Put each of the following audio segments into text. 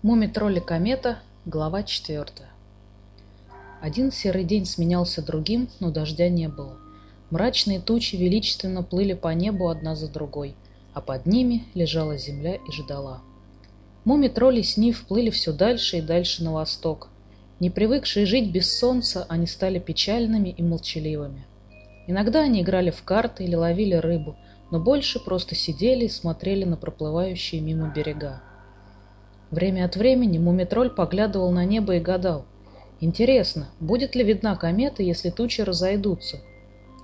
Муми-тролли комета, глава 4. Один серый день сменялся другим, но дождя не было. Мрачные тучи величественно плыли по небу одна за другой, а под ними лежала земля и ждала. Муми-тролли с Нив плыли все дальше и дальше на восток. Не привыкшие жить без солнца, они стали печальными и молчаливыми. Иногда они играли в карты или ловили рыбу, но больше просто сидели и смотрели на проплывающие мимо берега. Время от времени Мумитроль поглядывал на небо и гадал. Интересно, будет ли видна комета, если тучи разойдутся?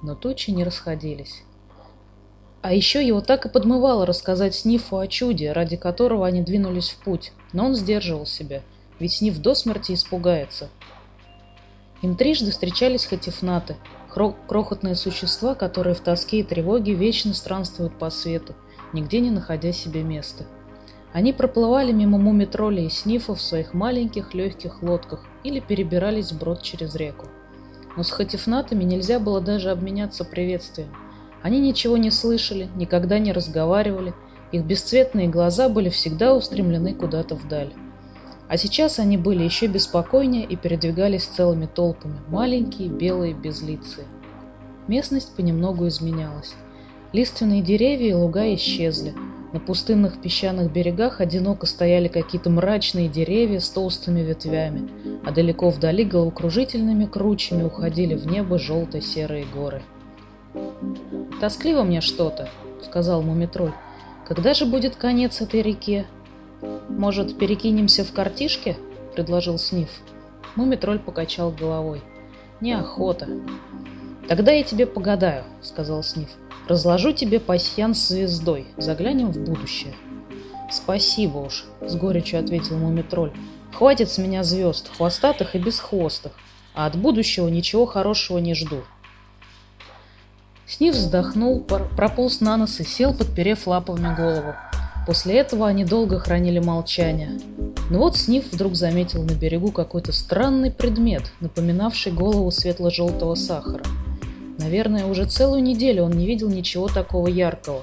Но тучи не расходились. А еще его так и подмывало рассказать Снифу о чуде, ради которого они двинулись в путь, но он сдерживал себя, ведь Сниф до смерти испугается. Им трижды встречались хатифнаты, крохотные существа, которые в тоске и тревоге вечно странствуют по свету, нигде не находя себе места. Они проплывали мимо мумитролей и снифов в своих маленьких легких лодках или перебирались брод через реку. Но с хатифнатами нельзя было даже обменяться приветствием. Они ничего не слышали, никогда не разговаривали, их бесцветные глаза были всегда устремлены куда-то вдаль. А сейчас они были еще беспокойнее и передвигались целыми толпами, маленькие, белые, безлицые. Местность понемногу изменялась. Лиственные деревья и луга исчезли, на пустынных песчаных берегах одиноко стояли какие-то мрачные деревья с толстыми ветвями, а далеко вдали головокружительными кручами уходили в небо желто-серые горы. «Тоскливо мне что-то», — сказал Мумитроль. «Когда же будет конец этой реке?» «Может, перекинемся в картишке?» — предложил Сниф. Мумитроль покачал головой. «Неохота». «Тогда я тебе погадаю», — сказал Сниф. Разложу тебе пасьян с звездой. Заглянем в будущее. Спасибо уж, с горечью ответил мумитроль. Хватит с меня звезд, хвостатых и бесхвостых, а от будущего ничего хорошего не жду. Снив вздохнул, прополз на нос и сел, подперев лапами голову. После этого они долго хранили молчание. Но вот Снив вдруг заметил на берегу какой-то странный предмет, напоминавший голову светло-желтого сахара. Наверное, уже целую неделю он не видел ничего такого яркого.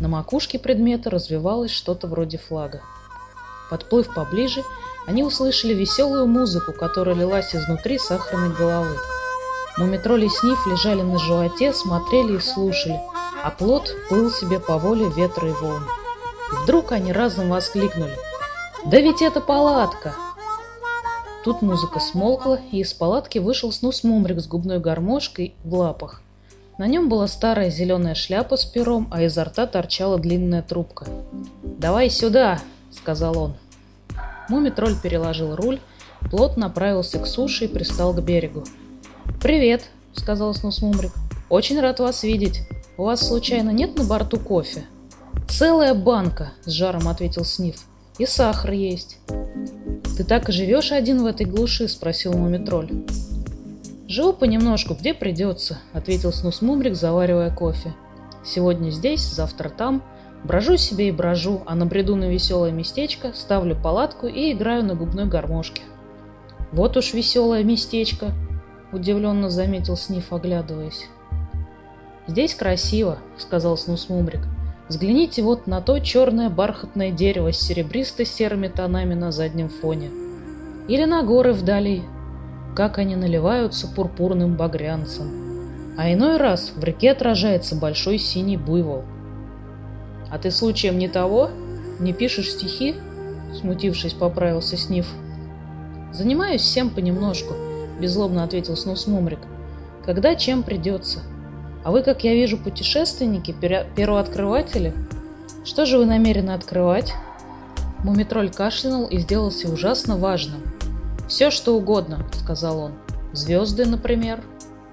На макушке предмета развивалось что-то вроде флага. Подплыв поближе, они услышали веселую музыку, которая лилась изнутри сахарной головы. Мумитроли Сниф лежали на животе, смотрели и слушали, а плод плыл себе по воле ветра и волн. И вдруг они разом воскликнули. «Да ведь это палатка!» Тут музыка смолкла, и из палатки вышел снус Мумрик с губной гармошкой в лапах. На нем была старая зеленая шляпа с пером, а изо рта торчала длинная трубка. «Давай сюда!» — сказал он. Мумитроль переложил руль, плот направился к суше и пристал к берегу. «Привет!» — сказал снус Мумрик. «Очень рад вас видеть. У вас, случайно, нет на борту кофе?» «Целая банка!» — с жаром ответил Сниф. «И сахар есть». «Ты так и живешь один в этой глуши?» – спросил Мумитроль. «Живу понемножку, где придется», – ответил Снус Мумрик, заваривая кофе. «Сегодня здесь, завтра там. Брожу себе и брожу, а набреду на веселое местечко, ставлю палатку и играю на губной гармошке». «Вот уж веселое местечко», – удивленно заметил Сниф, оглядываясь. «Здесь красиво», — сказал Снус Мумрик. Взгляните вот на то черное бархатное дерево с серебристо-серыми тонами на заднем фоне. Или на горы вдали, как они наливаются пурпурным багрянцем. А иной раз в реке отражается большой синий буйвол. «А ты случаем не того? Не пишешь стихи?» Смутившись, поправился Сниф. «Занимаюсь всем понемножку», — беззлобно ответил Снус Мумрик. «Когда чем придется?» А вы, как я вижу, путешественники, первооткрыватели? Что же вы намерены открывать? Мумитроль кашлянул и сделался ужасно важным. «Все, что угодно», — сказал он. «Звезды, например».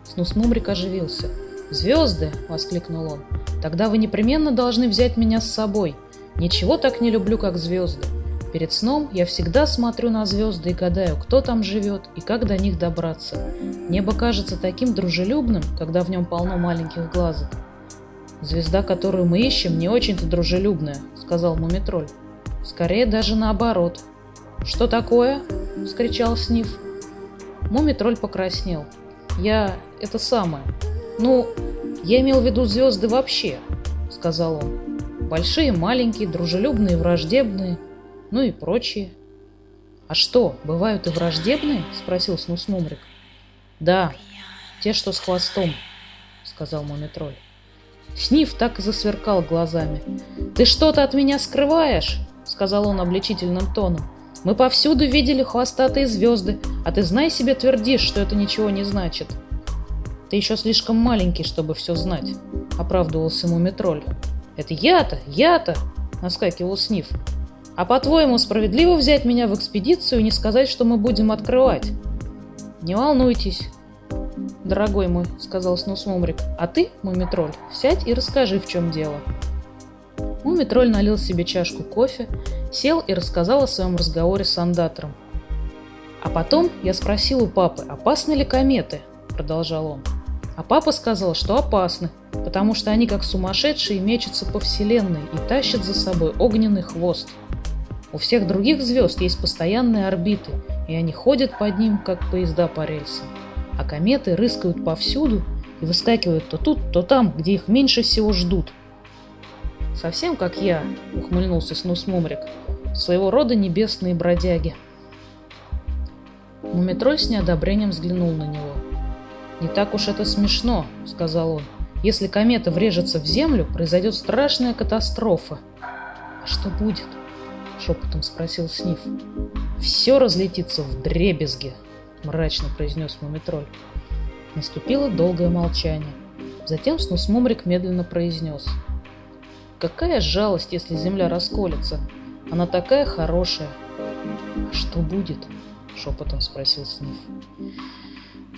Снус Мумрик оживился. «Звезды!» — воскликнул он. «Тогда вы непременно должны взять меня с собой. Ничего так не люблю, как звезды. Перед сном я всегда смотрю на звезды и гадаю, кто там живет и как до них добраться. Небо кажется таким дружелюбным, когда в нем полно маленьких глазок. «Звезда, которую мы ищем, не очень-то дружелюбная», — сказал Мумитроль. «Скорее даже наоборот». «Что такое?» — вскричал Сниф. Мумитроль покраснел. «Я... это самое. Ну, я имел в виду звезды вообще», — сказал он. «Большие, маленькие, дружелюбные, враждебные» ну и прочие. «А что, бывают и враждебные?» — спросил Снусмумрик. «Да, те, что с хвостом», — сказал Мумитроль. Сниф так и засверкал глазами. «Ты что-то от меня скрываешь?» — сказал он обличительным тоном. «Мы повсюду видели хвостатые звезды, а ты знай себе твердишь, что это ничего не значит». «Ты еще слишком маленький, чтобы все знать», — оправдывался Мумитроль. «Это я-то, я-то!» — наскакивал Сниф. «А по-твоему, справедливо взять меня в экспедицию и не сказать, что мы будем открывать?» «Не волнуйтесь, дорогой мой», — сказал Снусмумрик. «А ты, Мумитроль, сядь и расскажи, в чем дело». Мумитроль налил себе чашку кофе, сел и рассказал о своем разговоре с андатором. «А потом я спросил у папы, опасны ли кометы?» — продолжал он. А папа сказал, что опасны, потому что они как сумасшедшие мечутся по вселенной и тащат за собой огненный хвост. У всех других звезд есть постоянные орбиты, и они ходят под ним, как поезда по рельсам. А кометы рыскают повсюду и выскакивают то тут, то там, где их меньше всего ждут. «Совсем как я», — ухмыльнулся Снус Мумрик, — «своего рода небесные бродяги». Мумитроль с неодобрением взглянул на него. «Не так уж это смешно», — сказал он. «Если комета врежется в Землю, произойдет страшная катастрофа». «А что будет?» — шепотом спросил Сниф. «Все разлетится в дребезги», — мрачно произнес Мумитроль. Наступило долгое молчание. Затем Снусмумрик медленно произнес. «Какая жалость, если Земля расколется! Она такая хорошая!» «А что будет?» — шепотом спросил Сниф.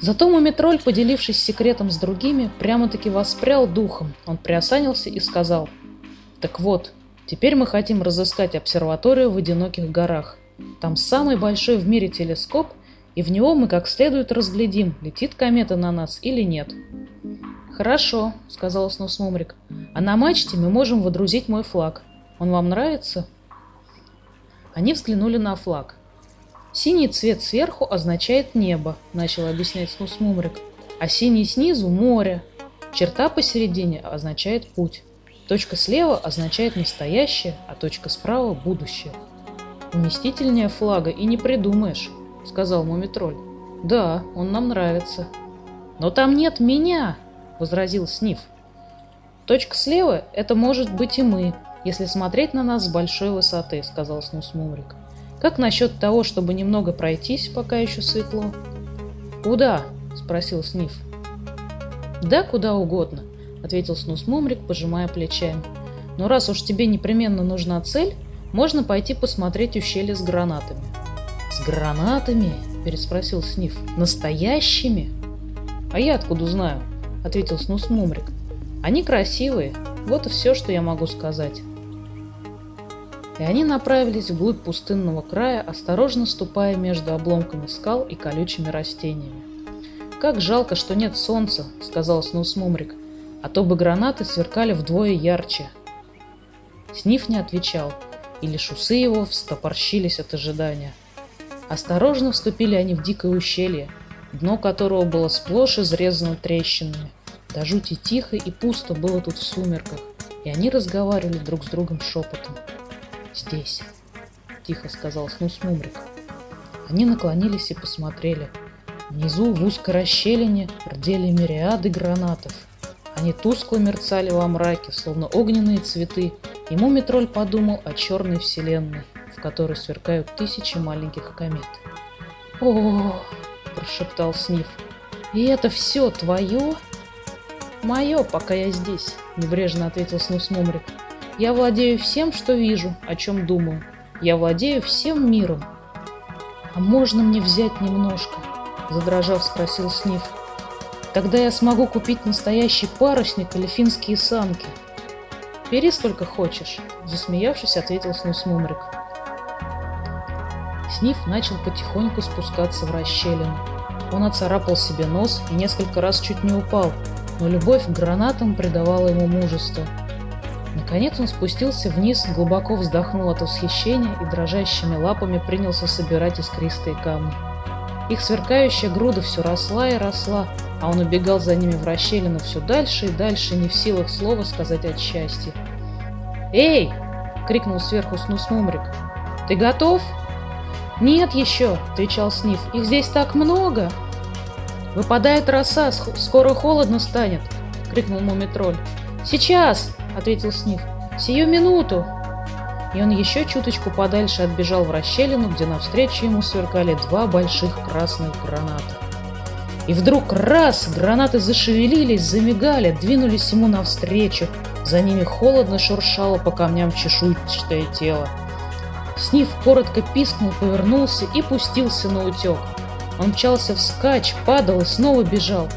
Зато Мумитроль, поделившись секретом с другими, прямо-таки воспрял духом. Он приосанился и сказал, «Так вот, теперь мы хотим разыскать обсерваторию в одиноких горах. Там самый большой в мире телескоп, и в него мы как следует разглядим, летит комета на нас или нет». «Хорошо», — сказал Снусмумрик, «а на мачте мы можем водрузить мой флаг. Он вам нравится?» Они взглянули на флаг. Синий цвет сверху означает небо, начал объяснять Снус Мумрик, а синий снизу – море. Черта посередине означает путь. Точка слева означает настоящее, а точка справа – будущее. Уместительнее флага и не придумаешь, сказал Мумитроль. Да, он нам нравится. Но там нет меня, возразил Сниф. Точка слева – это может быть и мы, если смотреть на нас с большой высоты, сказал Снус Мумрик. Как насчет того, чтобы немного пройтись, пока еще светло? Куда? спросил Сниф. Да, куда угодно, ответил Снус Мумрик, пожимая плечами. Но раз уж тебе непременно нужна цель, можно пойти посмотреть ущелье с гранатами. С гранатами? переспросил Сниф. Настоящими? А я откуда знаю? ответил Снус Мумрик. Они красивые, вот и все, что я могу сказать и они направились вглубь пустынного края, осторожно ступая между обломками скал и колючими растениями. «Как жалко, что нет солнца», — сказал Снус Мумрик, «а то бы гранаты сверкали вдвое ярче». Сниф не отвечал, и лишь усы его встопорщились от ожидания. Осторожно вступили они в дикое ущелье, дно которого было сплошь изрезано трещинами. До жути тихо и пусто было тут в сумерках, и они разговаривали друг с другом шепотом. «Здесь», — тихо сказал Снус Мумрик. Они наклонились и посмотрели. Внизу в узкой расщелине рдели мириады гранатов. Они тускло мерцали во мраке, словно огненные цветы, и Мумитроль подумал о черной вселенной, в которой сверкают тысячи маленьких комет. «О!» – прошептал Сниф. «И это все твое?» «Мое, пока я здесь», – небрежно ответил Снус Мумрик. Я владею всем, что вижу, о чем думаю. Я владею всем миром. А можно мне взять немножко? Задрожав, спросил Сниф. Тогда я смогу купить настоящий парусник или финские санки. Бери сколько хочешь, засмеявшись, ответил Снус Мумрик. Сниф начал потихоньку спускаться в расщелину. Он оцарапал себе нос и несколько раз чуть не упал, но любовь к гранатам придавала ему мужество – Наконец он спустился вниз, глубоко вздохнул от восхищения и дрожащими лапами принялся собирать искристые камни. Их сверкающая груда все росла и росла, а он убегал за ними в расщелину все дальше и дальше, не в силах слова сказать от счастья. «Эй!» — крикнул сверху Снус Мумрик. «Ты готов?» «Нет еще!» — отвечал Сниф. «Их здесь так много!» «Выпадает роса, скоро холодно станет!» — крикнул Мумитроль. «Сейчас!» — ответил Сниф. «Сию минуту!» И он еще чуточку подальше отбежал в расщелину, где навстречу ему сверкали два больших красных граната. И вдруг раз, гранаты зашевелились, замигали, двинулись ему навстречу. За ними холодно шуршало по камням чешуйчатое тело. Снив коротко пискнул, повернулся и пустился на утек. Он мчался вскачь, падал и снова бежал.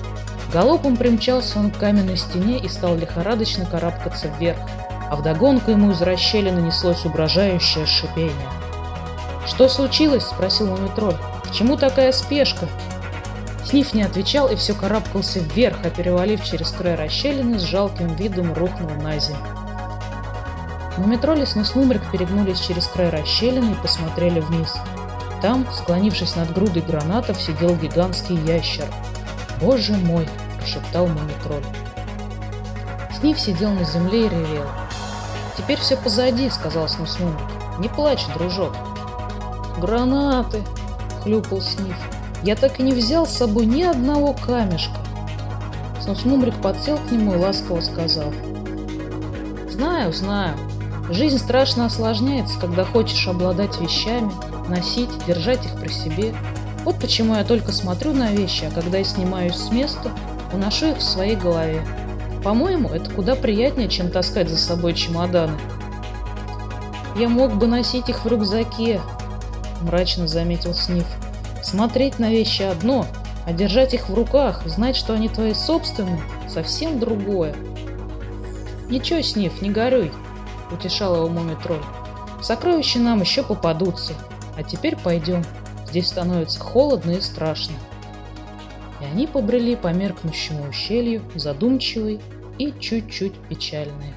Галопом примчался он к каменной стене и стал лихорадочно карабкаться вверх, а вдогонку ему из расщелины неслось угрожающее шипение. «Что случилось?» — спросил Мумитроль. «К чему такая спешка?» Сниф не отвечал и все карабкался вверх, а перевалив через край расщелины, с жалким видом рухнул на землю. Мумитроль и Снуснумрик перегнулись через край расщелины и посмотрели вниз. Там, склонившись над грудой гранатов, сидел гигантский ящер. «Боже мой!» – прошептал Мумитроль. Сниф сидел на земле и ревел. «Теперь все позади», — сказал Снуснумрик. «Не плачь, дружок». «Гранаты!» — хлюпал Сниф. Я так и не взял с собой ни одного камешка. Снусмумрик подсел к нему и ласково сказал. Знаю, знаю. Жизнь страшно осложняется, когда хочешь обладать вещами, носить, держать их при себе. Вот почему я только смотрю на вещи, а когда я снимаюсь с места, уношу их в своей голове. По-моему, это куда приятнее, чем таскать за собой чемоданы. Я мог бы носить их в рюкзаке, мрачно заметил Сниф. Смотреть на вещи одно, а держать их в руках, знать, что они твои собственные, совсем другое. «Ничего, Сниф, не горюй», — утешал его мумитроль. «Сокровища нам еще попадутся. А теперь пойдем. Здесь становится холодно и страшно». И они побрели по меркнущему ущелью, задумчивые и чуть-чуть печальные.